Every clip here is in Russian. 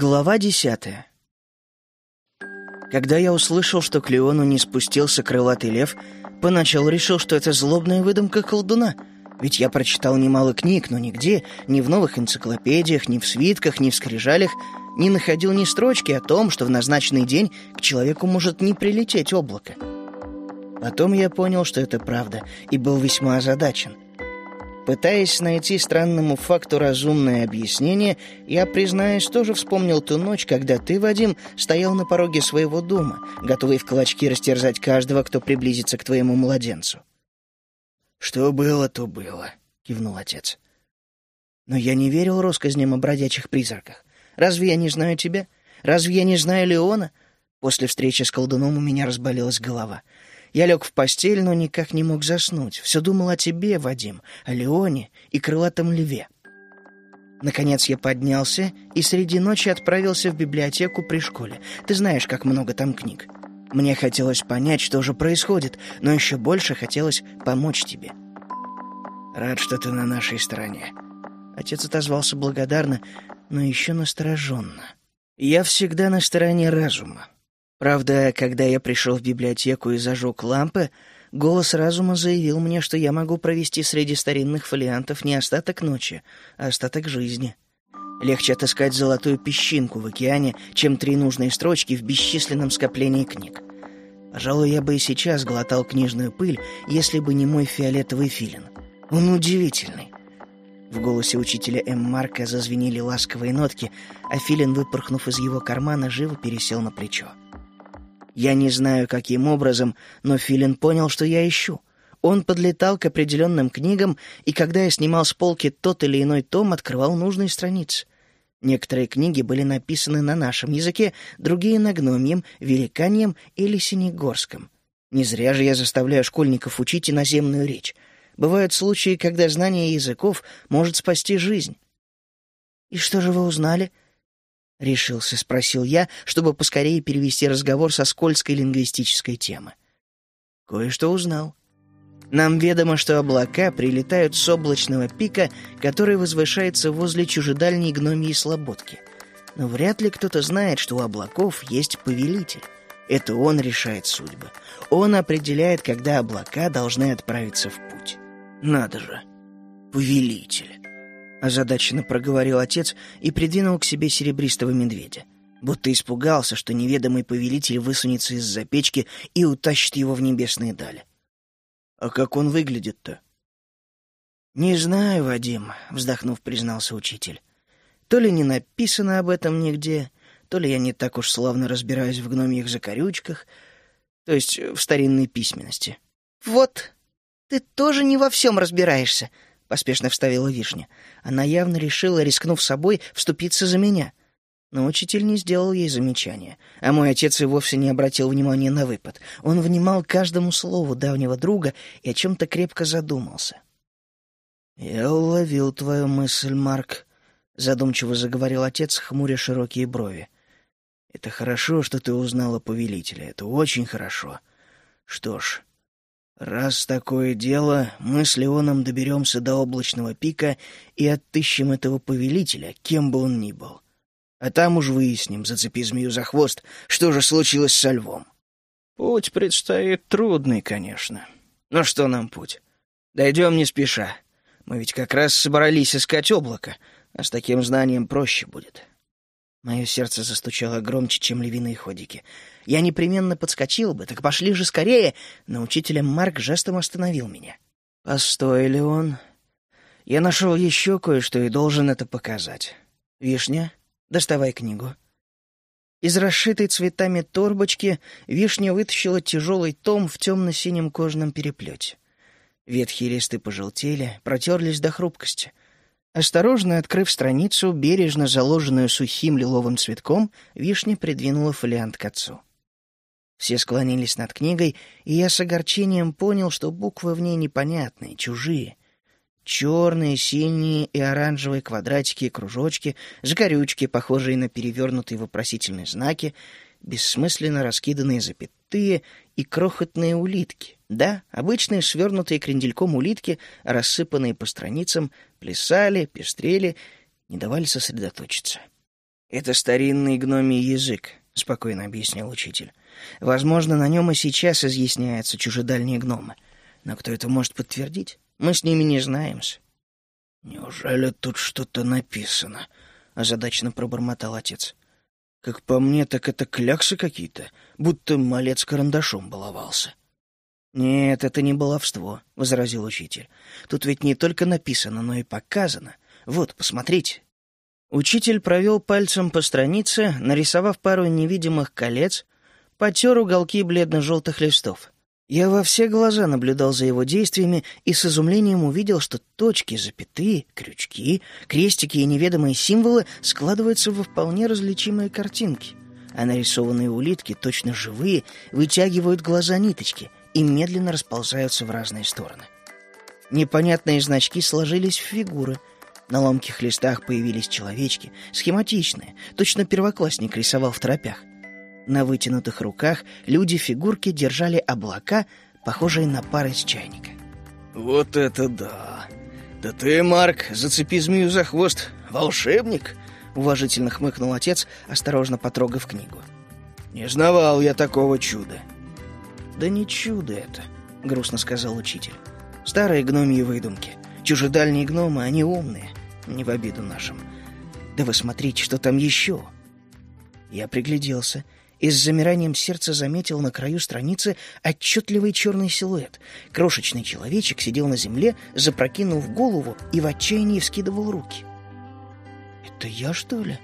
Глава десятая. Когда я услышал, что к Леону не спустился крылатый лев, поначалу решил, что это злобная выдумка колдуна. Ведь я прочитал немало книг, но нигде, ни в новых энциклопедиях, ни в свитках, ни в скрижалях, не находил ни строчки о том, что в назначенный день к человеку может не прилететь облако. Потом я понял, что это правда, и был весьма озадачен — Пытаясь найти странному факту разумное объяснение, я, признаюсь, тоже вспомнил ту ночь, когда ты, Вадим, стоял на пороге своего дома, готовый в клочки растерзать каждого, кто приблизится к твоему младенцу. «Что было, то было», — кивнул отец. «Но я не верил россказням о бродячих призраках. Разве я не знаю тебя? Разве я не знаю Леона? После встречи с колдуном у меня разболелась голова. Я лег в постель, но никак не мог заснуть. Все думал о тебе, Вадим, о Леоне и крылатом льве. Наконец я поднялся и среди ночи отправился в библиотеку при школе. Ты знаешь, как много там книг. Мне хотелось понять, что же происходит, но еще больше хотелось помочь тебе. Рад, что ты на нашей стороне. Отец отозвался благодарно, но еще настороженно. Я всегда на стороне разума. Правда, когда я пришел в библиотеку и зажег лампы, голос разума заявил мне, что я могу провести среди старинных фолиантов не остаток ночи, а остаток жизни. Легче отыскать золотую песчинку в океане, чем три нужные строчки в бесчисленном скоплении книг. Пожалуй, я бы и сейчас глотал книжную пыль, если бы не мой фиолетовый филин. Он удивительный. В голосе учителя М. Марка зазвенели ласковые нотки, а филин, выпорхнув из его кармана, живо пересел на плечо. Я не знаю, каким образом, но Филин понял, что я ищу. Он подлетал к определенным книгам, и когда я снимал с полки тот или иной том, открывал нужные страницы. Некоторые книги были написаны на нашем языке, другие — на гномьем, великаньем или синегорском. Не зря же я заставляю школьников учить иноземную речь. Бывают случаи, когда знание языков может спасти жизнь. «И что же вы узнали?» — решился, спросил я, чтобы поскорее перевести разговор со скользкой лингвистической темы. Кое-что узнал. Нам ведомо, что облака прилетают с облачного пика, который возвышается возле чужедальней гномьей слободки. Но вряд ли кто-то знает, что у облаков есть повелитель. Это он решает судьбы. Он определяет, когда облака должны отправиться в путь. Надо же, повелитель. Озадаченно проговорил отец и придвинул к себе серебристого медведя. Будто испугался, что неведомый повелитель высунется из-за печки и утащит его в небесные дали. «А как он выглядит-то?» «Не знаю, Вадим», — вздохнув, признался учитель. «То ли не написано об этом нигде, то ли я не так уж славно разбираюсь в гномьих закорючках, то есть в старинной письменности». «Вот, ты тоже не во всем разбираешься», — поспешно вставила Вишня. Она явно решила, рискнув собой, вступиться за меня. Но учитель не сделал ей замечания, а мой отец и вовсе не обратил внимания на выпад. Он внимал каждому слову давнего друга и о чем-то крепко задумался. «Я уловил твою мысль, Марк», — задумчиво заговорил отец, хмуря широкие брови. «Это хорошо, что ты узнала повелителя. Это очень хорошо. Что ж, Раз такое дело, мы с Леоном доберемся до облачного пика и отыщем этого повелителя, кем бы он ни был. А там уж выясним, зацепи змею за хвост, что же случилось со львом. Путь предстоит трудный, конечно. Но что нам путь? Дойдем не спеша. Мы ведь как раз собрались искать облако, а с таким знанием проще будет. Мое сердце застучало громче, чем львиные ходики. Я непременно подскочил бы, так пошли же скорее, но учителем Марк жестом остановил меня. «Постой, Леон. Я нашел еще кое-что и должен это показать. Вишня, доставай книгу». Из расшитой цветами торбочки Вишня вытащила тяжелый том в темно-синем кожаном переплете. Ветхие листы пожелтели, протерлись до хрупкости — Осторожно открыв страницу, бережно заложенную сухим лиловым цветком, вишня придвинула фолиант к отцу. Все склонились над книгой, и я с огорчением понял, что буквы в ней непонятные, чужие. Черные, синие и оранжевые квадратики и кружочки, закорючки, похожие на перевернутые вопросительные знаки, бессмысленно раскиданные запятые и крохотные улитки. Да, обычные свернутые крендельком улитки, рассыпанные по страницам, плясали, пестрели, не давали сосредоточиться. «Это старинный гномий язык», — спокойно объяснил учитель. «Возможно, на нем и сейчас изъясняются чужедальние гномы. Но кто это может подтвердить? Мы с ними не знаемся». «Неужели тут что-то написано?» — озадаченно пробормотал отец. «Как по мне, так это кляксы какие-то, будто малец карандашом баловался». «Нет, это не баловство», — возразил учитель. «Тут ведь не только написано, но и показано. Вот, посмотрите». Учитель провел пальцем по странице, нарисовав пару невидимых колец, потер уголки бледно-желтых листов. Я во все глаза наблюдал за его действиями и с изумлением увидел, что точки, запятые, крючки, крестики и неведомые символы складываются во вполне различимые картинки, а нарисованные улитки, точно живые, вытягивают глаза ниточки и медленно расползаются в разные стороны. Непонятные значки сложились в фигуры — на ломких листах появились человечки, схематичные, точно первоклассник рисовал в тропях. На вытянутых руках люди-фигурки держали облака, похожие на пары с чайника. «Вот это да! Да ты, Марк, зацепи змею за хвост, волшебник!» Уважительно хмыкнул отец, осторожно потрогав книгу. «Не знавал я такого чуда». «Да не чудо это», — грустно сказал учитель. «Старые гномьи выдумки. Чужедальние гномы, они умные не в обиду нашим. Да вы смотрите, что там еще. Я пригляделся и с замиранием сердца заметил на краю страницы отчетливый черный силуэт. Крошечный человечек сидел на земле, запрокинув голову и в отчаянии вскидывал руки. «Это я, что ли?»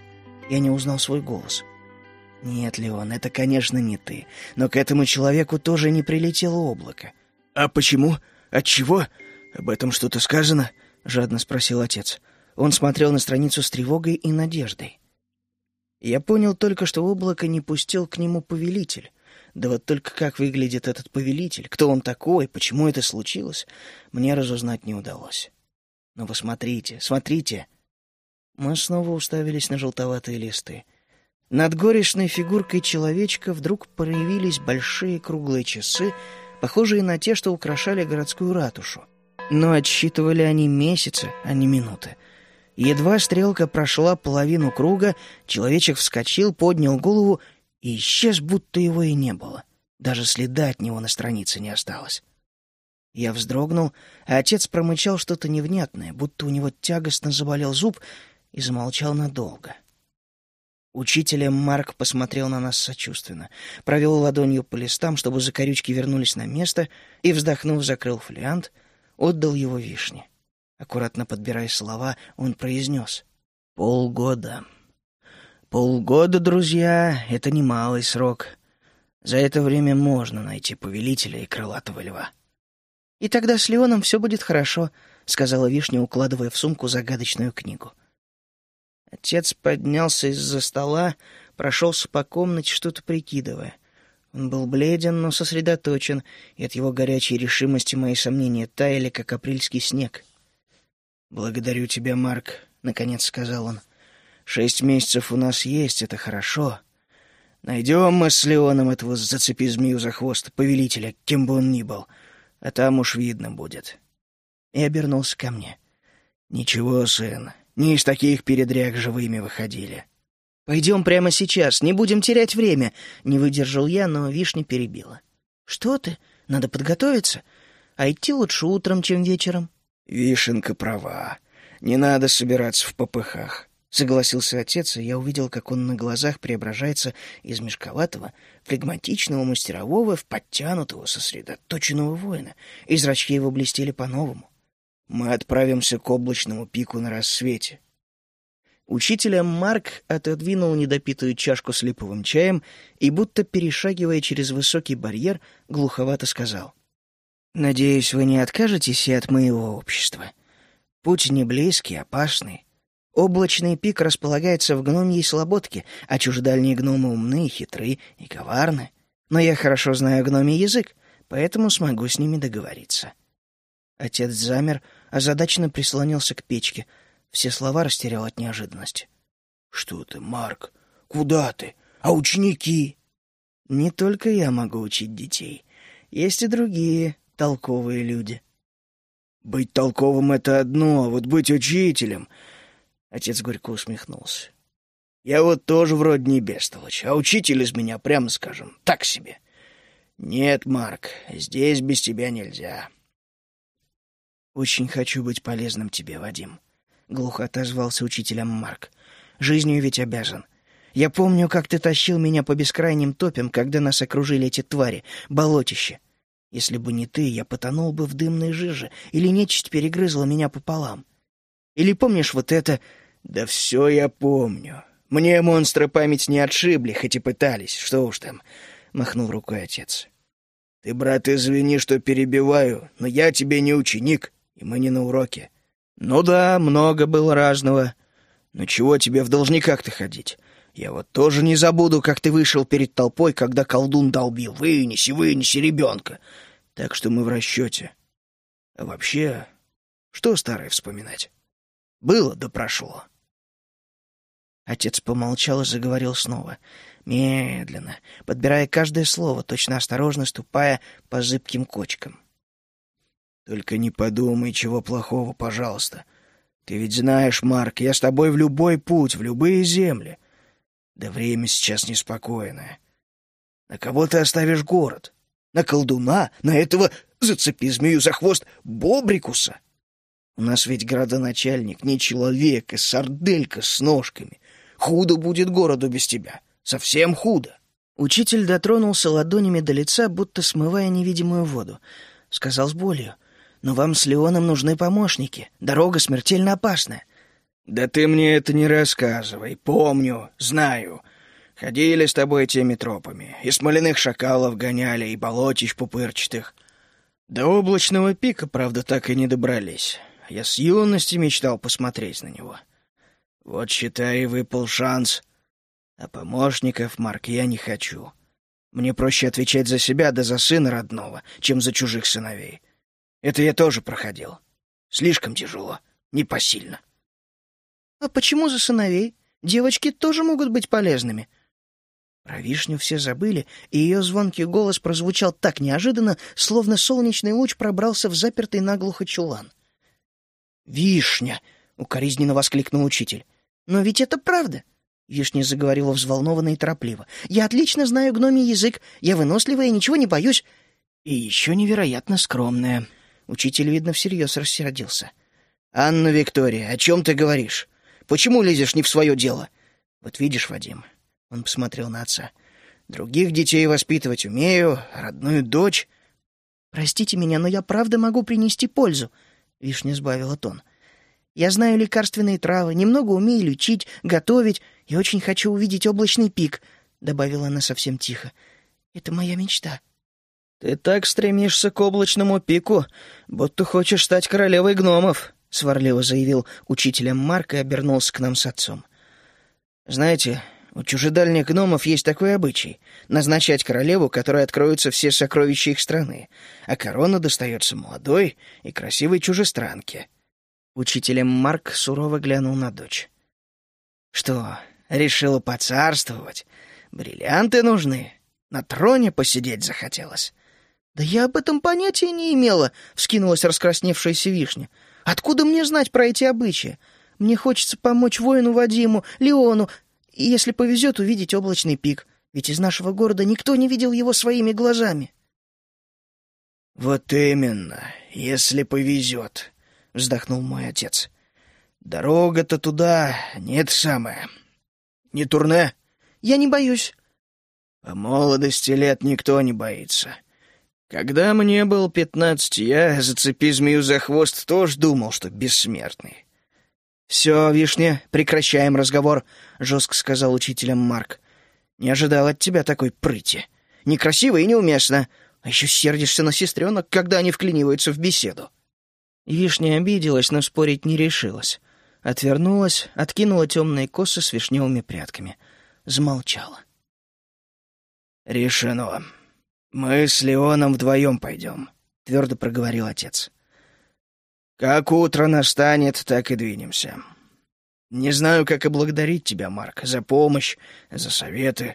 Я не узнал свой голос. «Нет, Леон, это, конечно, не ты. Но к этому человеку тоже не прилетело облако». «А почему? Отчего? Об этом что-то сказано?» — жадно спросил отец. Он смотрел на страницу с тревогой и надеждой. Я понял только, что облако не пустил к нему повелитель. Да вот только как выглядит этот повелитель, кто он такой, почему это случилось, мне разузнать не удалось. Но вы смотрите, смотрите. Мы снова уставились на желтоватые листы. Над горестной фигуркой человечка вдруг появились большие круглые часы, похожие на те, что украшали городскую ратушу. Но отсчитывали они месяцы, а не минуты. Едва стрелка прошла половину круга, человечек вскочил, поднял голову и исчез, будто его и не было. Даже следа от него на странице не осталось. Я вздрогнул, а отец промычал что-то невнятное, будто у него тягостно заболел зуб и замолчал надолго. Учитель Марк посмотрел на нас сочувственно, провел ладонью по листам, чтобы закорючки вернулись на место, и, вздохнув, закрыл фолиант, отдал его вишне. Аккуратно подбирая слова, он произнес. «Полгода. Полгода, друзья, это немалый срок. За это время можно найти повелителя и крылатого льва». «И тогда с Леоном все будет хорошо», — сказала Вишня, укладывая в сумку загадочную книгу. Отец поднялся из-за стола, прошелся по комнате, что-то прикидывая. Он был бледен, но сосредоточен, и от его горячей решимости мои сомнения таяли, как апрельский снег. «Благодарю тебя, Марк», — наконец сказал он. «Шесть месяцев у нас есть, это хорошо. Найдем мы с Леоном этого зацепи змею за хвост, повелителя, кем бы он ни был, а там уж видно будет». И обернулся ко мне. «Ничего, сын, не из таких передряг живыми выходили». «Пойдем прямо сейчас, не будем терять время», — не выдержал я, но вишня перебила. «Что ты? Надо подготовиться. А идти лучше утром, чем вечером». «Вишенка права. Не надо собираться в попыхах», — согласился отец, и я увидел, как он на глазах преображается из мешковатого, флегматичного мастерового в подтянутого, сосредоточенного воина, и зрачки его блестели по-новому. «Мы отправимся к облачному пику на рассвете». Учителя Марк отодвинул недопитую чашку с липовым чаем и, будто перешагивая через высокий барьер, глуховато сказал — Надеюсь, вы не откажетесь и от моего общества. Путь не близкий, опасный. Облачный пик располагается в гномьей слободке, а чуждальние гномы умны, хитры и коварны. Но я хорошо знаю гномий язык, поэтому смогу с ними договориться. Отец замер, озадаченно прислонился к печке. Все слова растерял от неожиданности. «Что ты, Марк? Куда ты? А ученики?» «Не только я могу учить детей. Есть и другие, толковые люди. «Быть толковым — это одно, а вот быть учителем...» Отец горько усмехнулся. Я вот тоже вроде не бестолочь, а учитель из меня, прямо скажем, так себе. Нет, Марк, здесь без тебя нельзя. Очень хочу быть полезным тебе, Вадим, — глухо отозвался учителем Марк. Жизнью ведь обязан. Я помню, как ты тащил меня по бескрайним топям, когда нас окружили эти твари, болотище. Если бы не ты, я потонул бы в дымной жиже, или нечисть перегрызла меня пополам. Или помнишь вот это... Да все я помню. Мне монстры память не отшибли, хоть и пытались. Что уж там, — махнул рукой отец. Ты, брат, извини, что перебиваю, но я тебе не ученик, и мы не на уроке. Ну да, много было разного. Но чего тебе в должниках-то ходить? Я вот тоже не забуду, как ты вышел перед толпой, когда колдун долбил. Вынеси, вынеси ребенка. Так что мы в расчете. А вообще, что старое вспоминать? Было да прошло. Отец помолчал и заговорил снова, медленно, подбирая каждое слово, точно осторожно ступая по зыбким кочкам. «Только не подумай, чего плохого, пожалуйста. Ты ведь знаешь, Марк, я с тобой в любой путь, в любые земли. Да время сейчас неспокойное. На кого ты оставишь город? На колдуна? На этого, зацепи змею за хвост, Бобрикуса? У нас ведь градоначальник не человек, а сарделька с ножками. Худо будет городу без тебя. Совсем худо. Учитель дотронулся ладонями до лица, будто смывая невидимую воду. Сказал с болью. «Но вам с Леоном нужны помощники. Дорога смертельно опасная. «Да ты мне это не рассказывай. Помню, знаю. Ходили с тобой теми тропами. И смоляных шакалов гоняли, и болотищ пупырчатых. До облачного пика, правда, так и не добрались. Я с юности мечтал посмотреть на него. Вот, считай, выпал шанс. А помощников, Марк, я не хочу. Мне проще отвечать за себя да за сына родного, чем за чужих сыновей. Это я тоже проходил. Слишком тяжело, непосильно». «А почему за сыновей? Девочки тоже могут быть полезными». Про вишню все забыли, и ее звонкий голос прозвучал так неожиданно, словно солнечный луч пробрался в запертый наглухо чулан. «Вишня!» — укоризненно воскликнул учитель. «Но ведь это правда!» Вишня заговорила взволнованно и торопливо. «Я отлично знаю гномий язык, я выносливая ничего не боюсь. И еще невероятно скромная». Учитель, видно, всерьез рассердился. «Анна Виктория, о чем ты говоришь? Почему лезешь не в свое дело? Вот видишь, Вадим, он посмотрел на отца. Других детей воспитывать умею, родную дочь... Простите меня, но я правда могу принести пользу. Вишня сбавила тон. Я знаю лекарственные травы, немного умею лечить, готовить и очень хочу увидеть облачный пик, добавила она совсем тихо. Это моя мечта. Ты так стремишься к облачному пику, будто хочешь стать королевой гномов, — сварливо заявил учителем Марк и обернулся к нам с отцом. «Знаете, у чужедальних гномов есть такой обычай — назначать королеву, которой откроются все сокровища их страны, а корона достается молодой и красивой чужестранке». Учителем Марк сурово глянул на дочь. «Что, решила поцарствовать? Бриллианты нужны? На троне посидеть захотелось?» «Да я об этом понятия не имела», — вскинулась раскрасневшаяся вишня. Откуда мне знать про эти обычаи? Мне хочется помочь воину Вадиму, Леону, и, если повезет, увидеть облачный пик, ведь из нашего города никто не видел его своими глазами». «Вот именно, если повезет», — вздохнул мой отец. «Дорога-то туда нет самая. Не турне?» «Я не боюсь». «По молодости лет никто не боится. Когда мне был пятнадцать, я, зацепи змею за хвост, тоже думал, что бессмертный. «Все, Вишня, прекращаем разговор», — жестко сказал учителям Марк. «Не ожидал от тебя такой прыти. Некрасиво и неуместно. А еще сердишься на сестренок, когда они вклиниваются в беседу». Вишня обиделась, но спорить не решилась. Отвернулась, откинула темные косы с вишневыми прядками. Замолчала. «Решено», «Мы с Леоном вдвоем пойдем», — твердо проговорил отец. «Как утро настанет, так и двинемся. Не знаю, как и благодарить тебя, Марк, за помощь, за советы.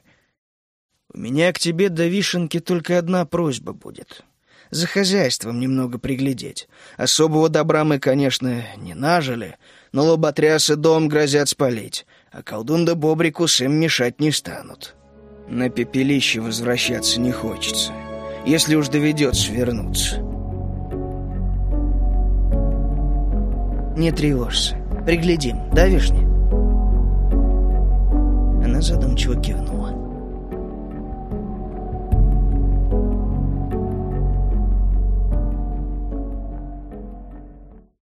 У меня к тебе до вишенки только одна просьба будет. За хозяйством немного приглядеть. Особого добра мы, конечно, не нажили, но лоботрясы дом грозят спалить, а колдун да Бобрикус им мешать не станут. На пепелище возвращаться не хочется, если уж доведется вернуться. Не тревожься. Приглядим, да, Вишня?» Она задумчиво кивнула.